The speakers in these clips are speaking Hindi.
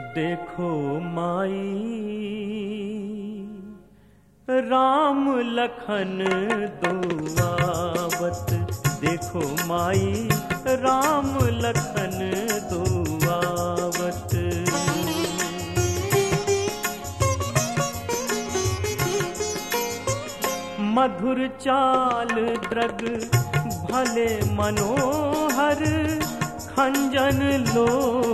देखो माई, राम लखन दुआवत। देखो माई, राम लखन दुआवत। मधुर चाल द्रग भले मनोहर, खंजन लोल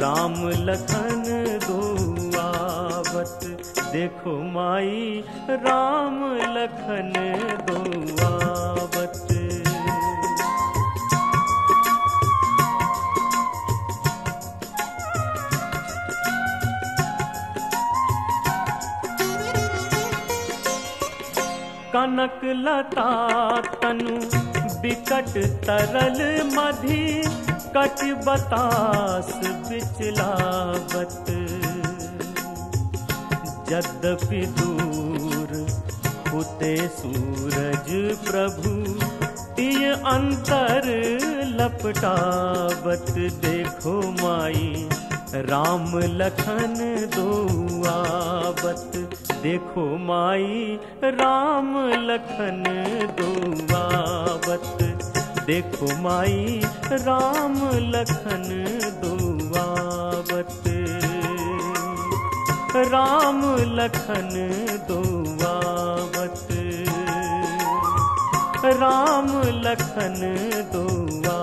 राम लखन दुआवत देखो माई, राम लखन दुआवत कनक लता तनु, बिकट तरल मधि, कट बतास बिचलावत यद्यपि दूर होते सूरज प्रभु, तिय अंतर लपटावत। देखो माई, राम लखन दुआवत। देखो माई, राम लखन दुआवत। देखो माई, राम लखन दुआवत राम लखन दुआवत। राम लखन दुआ